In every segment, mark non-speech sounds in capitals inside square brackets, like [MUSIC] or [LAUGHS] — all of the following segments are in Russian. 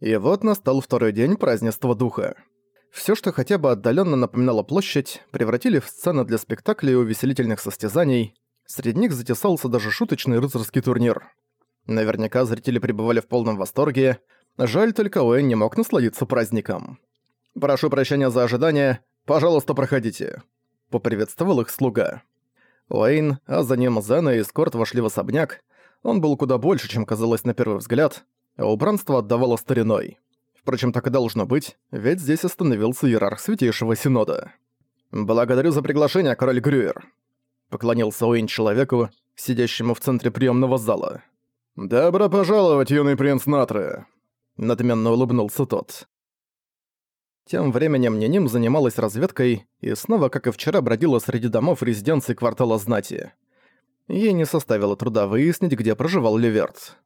И вот настал второй день празднества духа. Все, что хотя бы отдаленно напоминало площадь, превратили в сцены для спектаклей и увеселительных состязаний. Среди них затесался даже шуточный рыцарский турнир. Наверняка зрители пребывали в полном восторге. Жаль, только Уэйн не мог насладиться праздником. «Прошу прощения за ожидание. Пожалуйста, проходите», — поприветствовал их слуга. Уэйн, а за ним Зена и Скорт вошли в особняк. Он был куда больше, чем казалось на первый взгляд, убранство отдавало стариной. Впрочем, так и должно быть, ведь здесь остановился иерарх Святейшего Синода. «Благодарю за приглашение, король Грюер», — поклонился Уэйн человеку, сидящему в центре приемного зала. «Добро пожаловать, юный принц Натры!» Надменно улыбнулся тот. Тем временем Ниним занималась разведкой и снова, как и вчера, бродила среди домов резиденции квартала знати. Ей не составило труда выяснить, где проживал Леверт.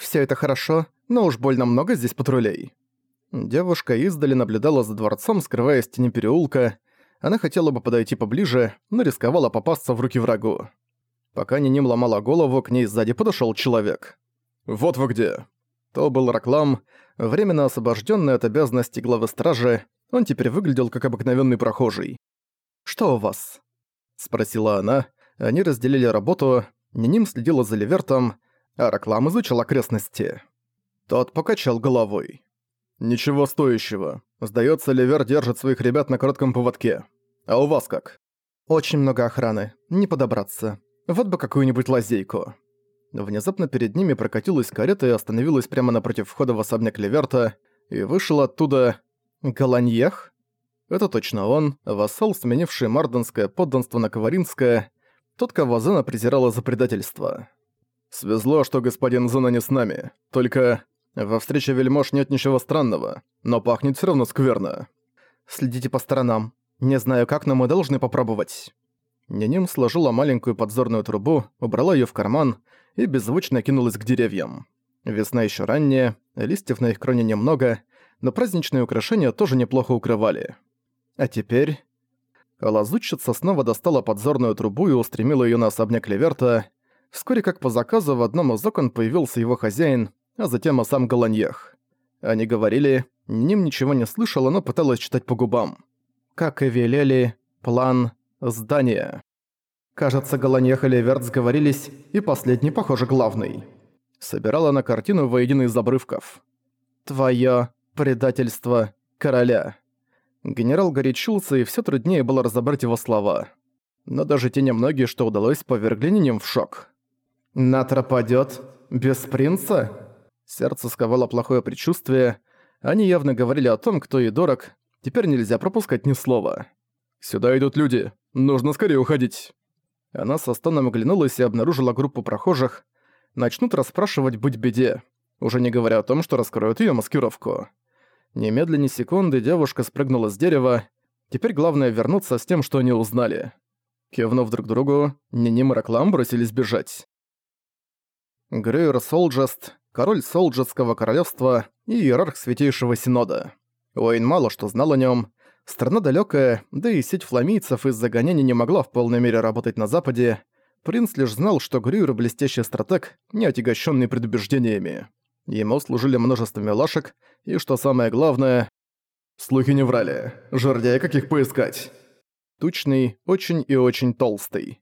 «Всё это хорошо, но уж больно много здесь патрулей». Девушка издали наблюдала за дворцом, скрываясь в тени переулка. Она хотела бы подойти поближе, но рисковала попасться в руки врагу. Пока Ниним ломала голову, к ней сзади подошёл человек. «Вот вы где!» То был Раклам, временно освобождённый от обязанностей главы стражи, он теперь выглядел как обыкновенный прохожий. «Что у вас?» — спросила она. Они разделили работу, Ниним следила за Левертом, а Раклам изучил окрестности. Тот покачал головой. «Ничего стоящего. Сдается, Левер держит своих ребят на коротком поводке. А у вас как?» «Очень много охраны. Не подобраться. Вот бы какую-нибудь лазейку. Внезапно перед ними прокатилась карета и остановилась прямо напротив входа в особняк Леверта, и вышел оттуда... Галаньех? Это точно он, вассал, сменивший марденское подданство на Каваринское, тот, кого Зена презирала за предательство. «Свезло, что господин Зена не с нами. Только во встрече вельмож нет ничего странного, но пахнет все равно скверно. Следите по сторонам. Не знаю как, но мы должны попробовать». Ниним сложила маленькую подзорную трубу, убрала ее в карман и беззвучно кинулась к деревьям. Весна еще ранняя, листьев на их кроне немного, но праздничные украшения тоже неплохо укрывали. А теперь... Лазутчица снова достала подзорную трубу и устремила ее на особняк Леверта. Вскоре, как по заказу, в одном из окон появился его хозяин, а затем и сам Голаньех. Они говорили, Ним ничего не слышала, но пыталась читать по губам. Как и велели, план Здание. Кажется, Голаньех и Леверт сговорились, и последний, похоже, главный. Собирала на картину воедино из обрывков. «Твоё предательство короля». Генерал горячился, и все труднее было разобрать его слова. Но даже те немногие, что удалось, повергли ним в шок. «Натра падёт? Без принца?» Сердце сковало плохое предчувствие. Они явно говорили о том, кто ей дорог. Теперь нельзя пропускать ни слова. «Сюда идут люди. Нужно скорее уходить». Она со стоном оглянулась и обнаружила группу прохожих. Начнут расспрашивать быть беде, уже не говоря о том, что раскроют ее маскировку. Немедленно секунды девушка спрыгнула с дерева. Теперь главное вернуться с тем, что они узнали. Кивнув друг другу, Ниним и Раклам бросились бежать. Грейр Солджест, король Солджестского королевства и иерарх Святейшего Синода. Уэйн мало что знал о нем, Страна далекая, да и сеть фламийцев из-за гонений не могла в полной мере работать на Западе. Принц лишь знал, что Грюер – блестящий стратег, не отягощенный предубеждениями. Ему служили множество милашек, и, что самое главное, слухи не врали. Жердяй, каких поискать? Тучный, очень и очень толстый.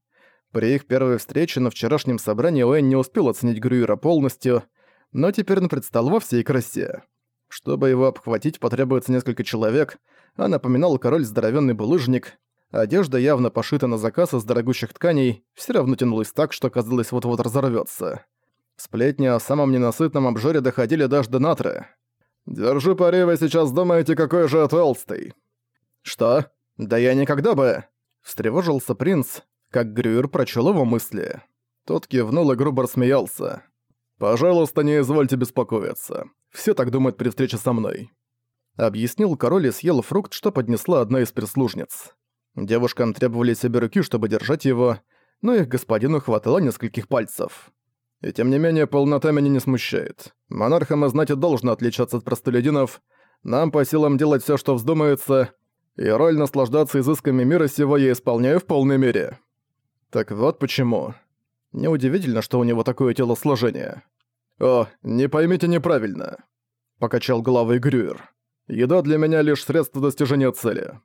При их первой встрече на вчерашнем собрании Уэйн не успел оценить Грюера полностью, но теперь он предстал во всей красе. Чтобы его обхватить, потребуется несколько человек, а напоминал король здоровенный булыжник. Одежда явно пошита на заказ из дорогущих тканей, все равно тянулась так, что казалось вот-вот разорвется. Сплетни о самом ненасытном обжоре доходили даже до Натры. «Держу пари, вы сейчас думаете, какой же толстый». «Что? Да я никогда бы...» Встревожился принц, как Грюер прочел его мысли. Тот кивнул и грубо рассмеялся. «Пожалуйста, не извольте беспокоиться. Все так думают при встрече со мной». Объяснил король и съел фрукт, что поднесла одна из прислужниц. Девушкам требовали себе руки, чтобы держать его, но их господину хватало нескольких пальцев. И тем не менее, полнота меня не смущает. Монархам и знати должно отличаться от простолюдинов. Нам по силам делать все, что вздумается, и роль наслаждаться изысками мира сего я исполняю в полной мере. Так вот почему. Неудивительно, что у него такое телосложение. О, не поймите неправильно. — покачал головой Грюер. «Еда для меня лишь средство достижения цели.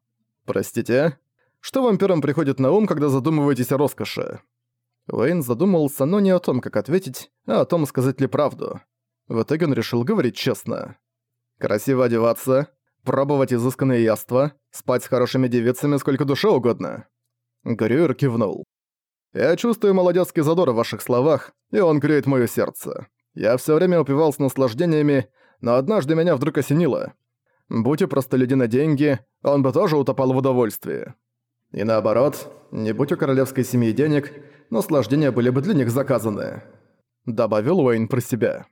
Простите? Что вам первым приходит на ум, когда задумываетесь о роскоши?» Уэйн задумался, но не о том, как ответить, а о том, сказать ли правду. В итоге он решил говорить честно. «Красиво одеваться, пробовать изысканные яства, спать с хорошими девицами сколько душе угодно». Грюер кивнул. «Я чувствую молодецкий задор в ваших словах, и он греет моё сердце. Я всё время упивался наслаждениями, но однажды меня вдруг осенило. Будь у простолюдина деньги, он бы тоже утопал в удовольствии. И наоборот, не будь у королевской семьи денег, наслаждения были бы для них заказаны. Добавил Уэйн про себя.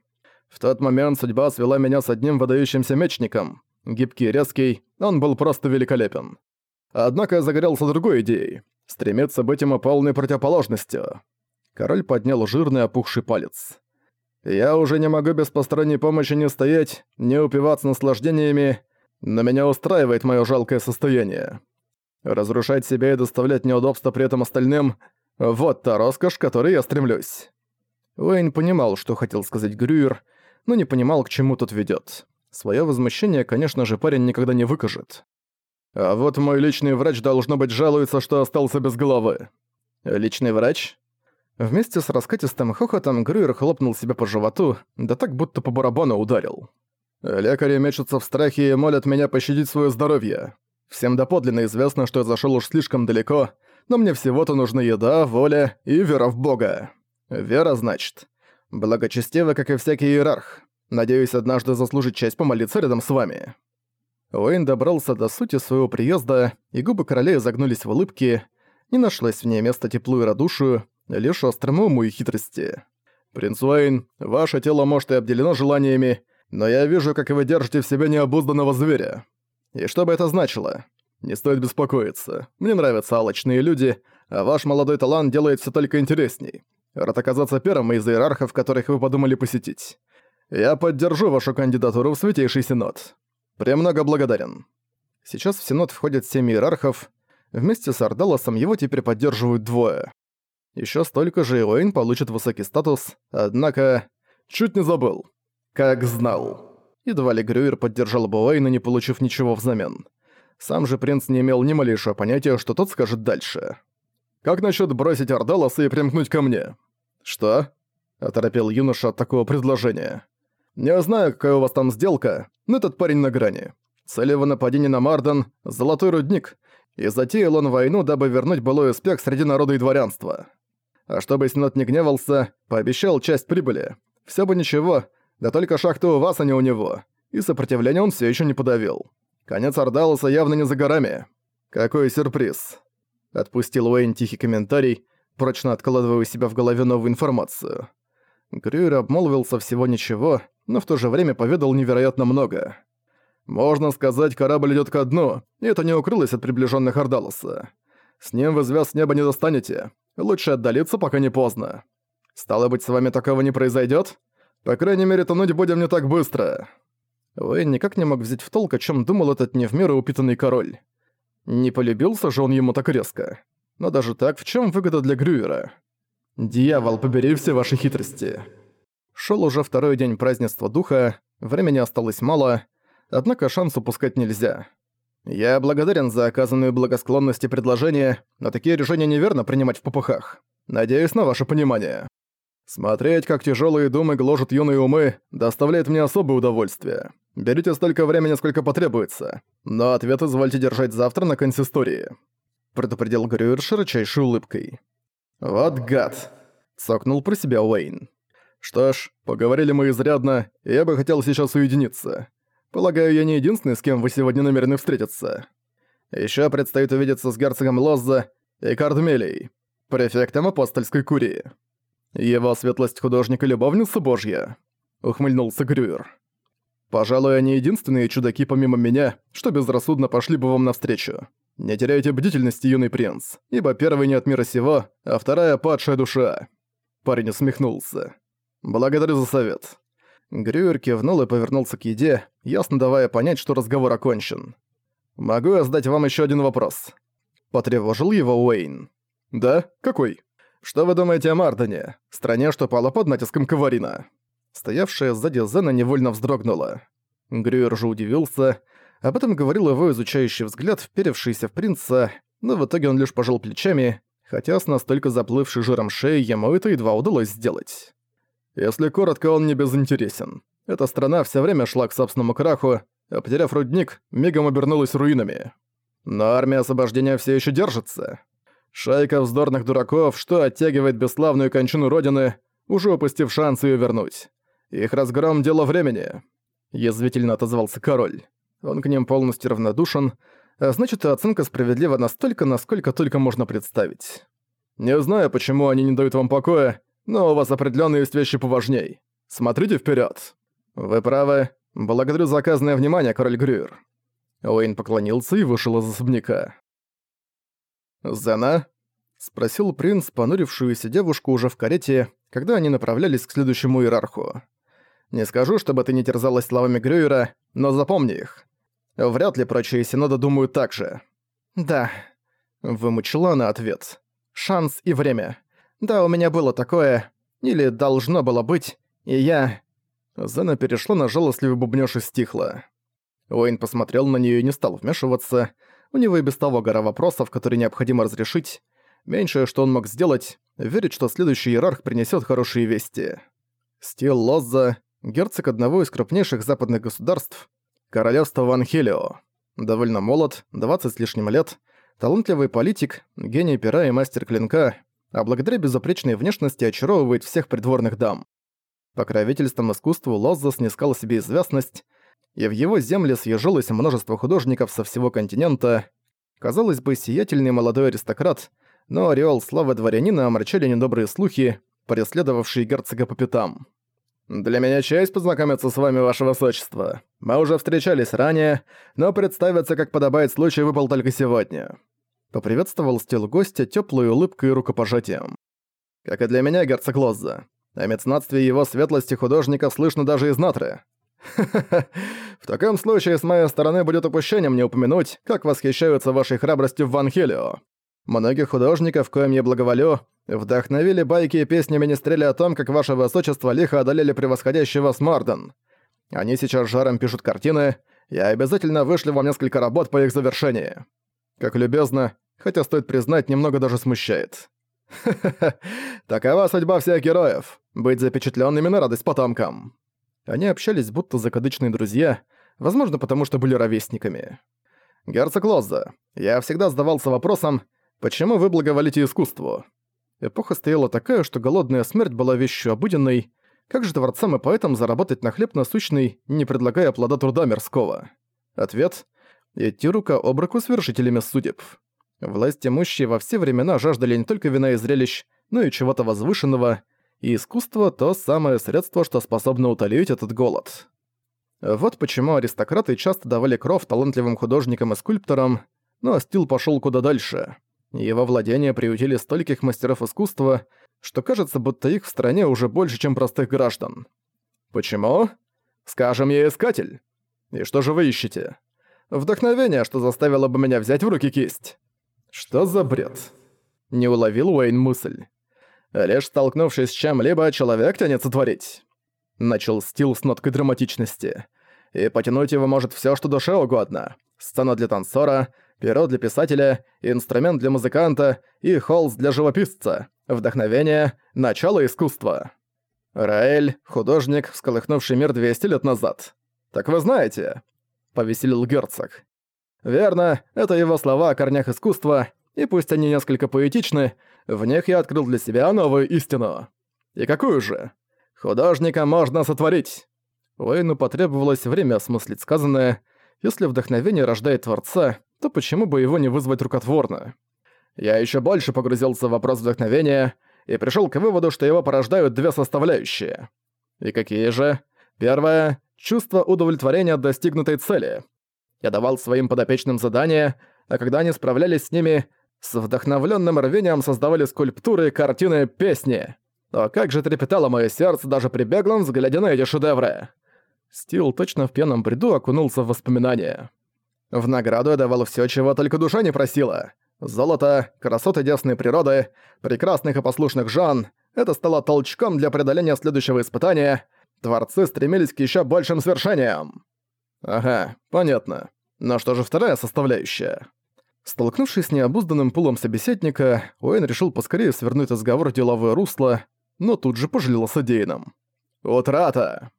В тот момент судьба свела меня с одним выдающимся мечником. Гибкий и резкий, он был просто великолепен. Однако я загорелся другой идеей. Стремиться быть ему полной противоположностью. Король поднял жирный опухший палец. Я уже не могу без посторонней помощи не стоять, не упиваться наслаждениями, но меня устраивает мое жалкое состояние. Разрушать себя и доставлять неудобства при этом остальным — вот та роскошь, к которой я стремлюсь». Уэйн понимал, что хотел сказать Грюер, но не понимал, к чему тут ведет. Своё возмущение, конечно же, парень никогда не выкажет. А вот мой личный врач, должно быть, жалуется, что остался без головы. Личный врач? Вместе с раскатистым хохотом Грюер хлопнул себя по животу, да так будто по барабану ударил. «Лекари мечутся в страхе и молят меня пощадить свое здоровье. Всем доподлинно известно, что я зашел уж слишком далеко, но мне всего-то нужна еда, воля и вера в Бога. Вера, значит. Благочестивый, как и всякий иерарх. Надеюсь, однажды заслужить честь помолиться рядом с вами». Уэйн добрался до сути своего приезда, и губы короля изогнулись в улыбке. Не нашлось в ней места теплу и радушию, лишь острому уму и хитрости. «Принц Уэйн, ваше тело может и обделено желаниями, но я вижу, как вы держите в себе необузданного зверя. И что бы это значило? Не стоит беспокоиться. Мне нравятся алчные люди, а ваш молодой талант делает все только интересней. Рад оказаться первым из иерархов, которых вы подумали посетить. Я поддержу вашу кандидатуру в Святейший Синод. Премного благодарен. Сейчас в Синод входят семь иерархов. Вместе с Ардалосом его теперь поддерживают двое. Еще столько же Эуэйн получит высокий статус, однако... Чуть не забыл. Как знал. Едва ли Грюер поддержал бы Уэйна, не получив ничего взамен. Сам же принц не имел ни малейшего понятия, что тот скажет дальше. «Как насчет бросить Ардалоса и примкнуть ко мне?» «Что?» – оторопел юноша от такого предложения. «Не знаю, какая у вас там сделка, но этот парень на грани. Цель его нападения на Марден – золотой рудник, и затеял он войну, дабы вернуть былой успех среди народа и дворянства. А чтобы Сенат не гневался, пообещал часть прибыли. Все бы ничего, да только шахта у вас, а не у него. И сопротивление он все еще не подавил. Конец Ордалуса явно не за горами. Какой сюрприз. Отпустил Уэйн тихий комментарий, прочно откладывая у себя в голове новую информацию. Грюер обмолвился всего ничего, но в то же время поведал невероятно много. Можно сказать, корабль идет ко дну, и это не укрылось от приближенных Ордалуса. С ним вы звезд неба не достанете. Лучше отдалиться, пока не поздно. Стало быть, с вами такого не произойдет? По крайней мере, тонуть будем не так быстро. Уэйн никак не мог взять в толк, о чем думал этот не в меру упитанный король. Не полюбился же он ему так резко. Но даже так, в чем выгода для Грюера? «Дьявол, побери все ваши хитрости!» Шел уже второй день празднества духа, времени осталось мало, однако шанс упускать нельзя. Я благодарен за оказанную благосклонность и предложение, но такие решения неверно принимать в попыхах. Надеюсь на ваше понимание. Смотреть, как тяжелые думы гложат юные умы, доставляет мне особое удовольствие. Берите столько времени, сколько потребуется, но ответ извольте держать завтра на консистории», — предупредил Грюер широчайшей улыбкой. «Вот гад!» — цокнул про себя Уэйн. «Что ж, поговорили мы изрядно, и я бы хотел сейчас уединиться. Полагаю, я не единственный, с кем вы сегодня намерены встретиться. Ещё предстоит увидеться с герцогом Лозза и Кардмелей, префектом апостольской курии. Его светлость художника любовница божья», — ухмыльнулся Грюер. «Пожалуй, они единственные чудаки помимо меня, что безрассудно пошли бы вам навстречу. Не теряйте бдительности, юный принц, ибо первый не от мира сего, а вторая — падшая душа». Парень усмехнулся. «Благодарю за совет. Грюер кивнул и повернулся к еде, ясно давая понять, что разговор окончен. «Могу я задать вам еще один вопрос?» Потревожил его Уэйн. «Да? Какой? Что вы думаете о Мардене, стране, что пала под натиском Каварина?» Стоявшая сзади Зена невольно вздрогнула. Грюер же удивился. Об этом говорил его изучающий взгляд, вперевшийся в принца, но в итоге он лишь пожал плечами, хотя с настолько заплывшей жиром шеей ему это едва удалось сделать. Если коротко, он не безинтересен. Эта страна все время шла к собственному краху, а потеряв рудник, мигом обернулась руинами. Но армия освобождения все еще держится. Шайка вздорных дураков, что оттягивает бесславную кончину Родины, уже упустив шанс ее вернуть. Их разгром — дело времени. Язвительно отозвался король. Он к ним полностью равнодушен, а значит, оценка справедлива настолько, насколько только можно представить. Не знаю, почему они не дают вам покоя, но у вас определенно есть вещи поважней. Смотрите вперед. Вы правы. Благодарю за оказанное внимание, король Грюер. Уэйн поклонился и вышел из особняка. «Зена?» — спросил принц, понурившуюся девушку уже в карете, когда они направлялись к следующему иерарху. «Не скажу, чтобы ты не терзалась словами Грюера, но запомни их. Вряд ли прочие синоды думают так же». «Да», — вымучила она ответ. «Шанс и время. Да, у меня было такое, или должно было быть, и я...» Зена перешла на жалостливый бубнёж и стихла. Уэйн посмотрел на неё и не стал вмешиваться. У него и без того гора вопросов, которые необходимо разрешить. Меньшее, что он мог сделать, верить, что следующий иерарх принесёт хорошие вести. Стил Лозза, герцог одного из крупнейших западных государств, королевства Ван Хелио. Довольно молод, 20 с лишним лет, талантливый политик, гений пера и мастер клинка, а благодаря безупречной внешности очаровывает всех придворных дам. Покровительством искусству Лозза снискал себе известность, и в его земле съежилось множество художников со всего континента. Казалось бы, сиятельный молодой аристократ, но ореол славы дворянина омрачали недобрые слухи, преследовавшие герцога по пятам. «Для меня честь познакомиться с вами, ваше высочество. Мы уже встречались ранее, но представиться, как подобает случай, выпал только сегодня». Поприветствовал стил гостя теплой улыбкой и рукопожатием. «Как и для меня, герцог Лозза. О меценатстве его светлости художников слышно даже из Натры. В таком случае с моей стороны будет упущением не упомянуть, как восхищаются вашей храбростью в Ван Хелио. Многих художников, коим я благоволю, вдохновили байки и песни Министреля о том, как ваше высочество лихо одолели превосходящего Смарден. Они сейчас жаром пишут картины, я обязательно вышлю вам несколько работ по их завершении. Как любезно, хотя стоит признать, немного даже смущает. Ха-ха-ха, [LAUGHS] такова судьба всех героев — быть запечатленными на радость потомкам. Они общались будто закадычные друзья, возможно, потому что были ровесниками. «Герцог Лозза, я всегда задавался вопросом, почему вы благоволите искусству?» Эпоха стояла такая, что голодная смерть была вещью обыденной, как же творцам и поэтам заработать на хлеб насущный, не предлагая плода труда мирского? Ответ — идти рука об руку с вершителями судеб. Власть имущие во все времена жаждали не только вина и зрелищ, но и чего-то возвышенного, и искусство — то самое средство, что способно утолить этот голод. Вот почему аристократы часто давали кров талантливым художникам и скульпторам, но Стил пошел куда дальше. Его владения приютили стольких мастеров искусства, что кажется, будто их в стране уже больше, чем простых граждан. Почему? Скажем, я искатель. И что же вы ищете? Вдохновение, что заставило бы меня взять в руки кисть. Что за бред? Не уловил Уэйн мысль. Лишь столкнувшись с чем-либо, человек тянется творить. Начал Стил с ноткой драматичности. И потянуть его может все, что душе угодно. Сцена для танцора, перо для писателя, инструмент для музыканта и холст для живописца. Вдохновение — начало искусства. Раэль — художник, всколыхнувший мир 200 лет назад. «Так вы знаете?» — повеселил герцог. «Верно, это его слова о корнях искусства, и пусть они несколько поэтичны, в них я открыл для себя новую истину. И какую же? Художника можно сотворить. Уэйну потребовалось время осмыслить сказанное. Если вдохновение рождает Творца, то почему бы его не вызвать рукотворно? Я еще больше погрузился в вопрос вдохновения и пришел к выводу, что его порождают две составляющие. И какие же? Первое — чувство удовлетворения от достигнутой цели. Я давал своим подопечным задания, а когда они справлялись с ними, с вдохновленным рвением создавали скульптуры, картины, песни. Но как же трепетало мое сердце даже при беглом взгляде на эти шедевры. Стил точно в пьяном бреду окунулся в воспоминания. В награду я давал все, чего только душа не просила. Золото, красоты девственной природы, прекрасных и послушных жан. Это стало толчком для преодоления следующего испытания. Творцы стремились к еще большим свершениям. Ага, понятно. Но что же вторая составляющая? Столкнувшись с необузданным пулом собеседника, Уэйн решил поскорее свернуть разговор в деловое русло, но тут же пожалел о содеянном. «Утрата!»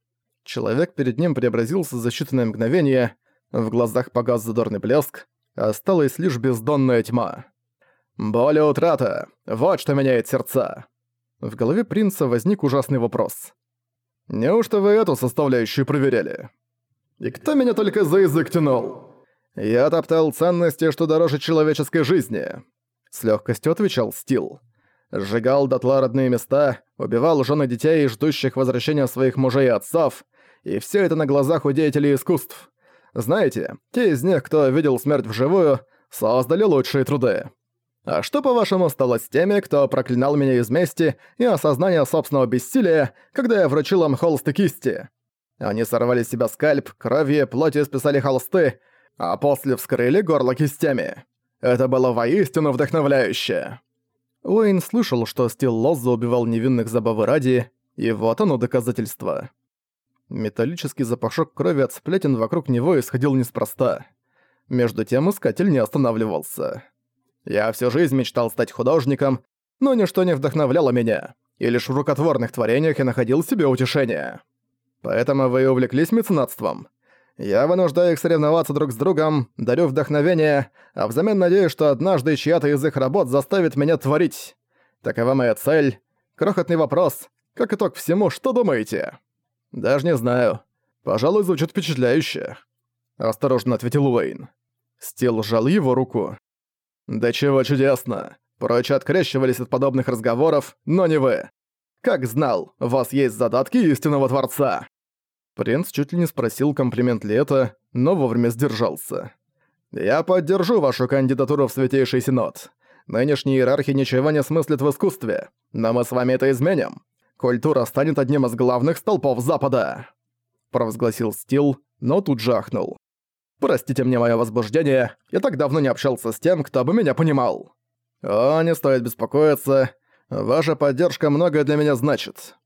Человек перед ним преобразился за считанное мгновение, в глазах погас задорный блеск, осталась лишь бездонная тьма. «Боль утрата! Вот что меняет сердца!» В голове принца возник ужасный вопрос. «Неужто вы эту составляющую проверяли?» «И кто меня только за язык тянул?» «Я топтал ценности, что дороже человеческой жизни», — с легкостью отвечал Стил. «Сжигал дотла родные места, убивал жены детей, ждущих возвращения своих мужей и отцов, и все это на глазах у деятелей искусств. Знаете, те из них, кто видел смерть вживую, создали лучшие труды. А что, по-вашему, стало с теми, кто проклинал меня из мести и осознания собственного бессилия, когда я вручил им холсты кисти? Они сорвали с себя скальп, кровью, плотью списали холсты, а после вскрыли горло кистями. Это было воистину вдохновляюще. Уэйн слышал, что Стил Лозза убивал невинных забавы ради, и вот оно доказательство. Металлический запашок крови от сплетен вокруг него исходил неспроста. Между тем искатель не останавливался. «Я всю жизнь мечтал стать художником, но ничто не вдохновляло меня, и лишь в рукотворных творениях я находил себе утешение. Поэтому вы увлеклись меценатством. Я вынуждаю их соревноваться друг с другом, дарю вдохновение, а взамен надеюсь, что однажды чья-то из их работ заставит меня творить. Такова моя цель. Крохотный вопрос. Как итог всему, что думаете? Даже не знаю. Пожалуй, звучит впечатляюще. Осторожно ответил Уэйн. Стил сжал его руку. Да чего чудесно. Прочие открещивались от подобных разговоров, но не вы. Как знал, у вас есть задатки истинного Творца. Принц чуть ли не спросил, комплимент ли это, но вовремя сдержался. «Я поддержу вашу кандидатуру в Святейший Синод. Нынешние иерархи ничего не смыслят в искусстве, но мы с вами это изменим. Культура станет одним из главных столпов Запада!» Провозгласил Стил, но тут же ахнул. «Простите мне мое возбуждение, я так давно не общался с тем, кто бы меня понимал». «О, не стоит беспокоиться. Ваша поддержка многое для меня значит».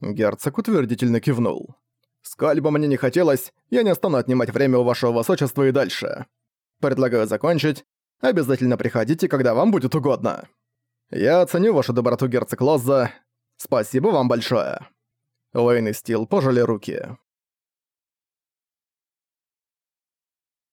Герцог утвердительно кивнул. Сколь бы мне не хотелось, я не стану отнимать время у вашего высочества и дальше. Предлагаю закончить. Обязательно приходите, когда вам будет угодно. Я оценю вашу доброту, герцог Лозза. Спасибо вам большое». Уэйн и Стил пожали руки.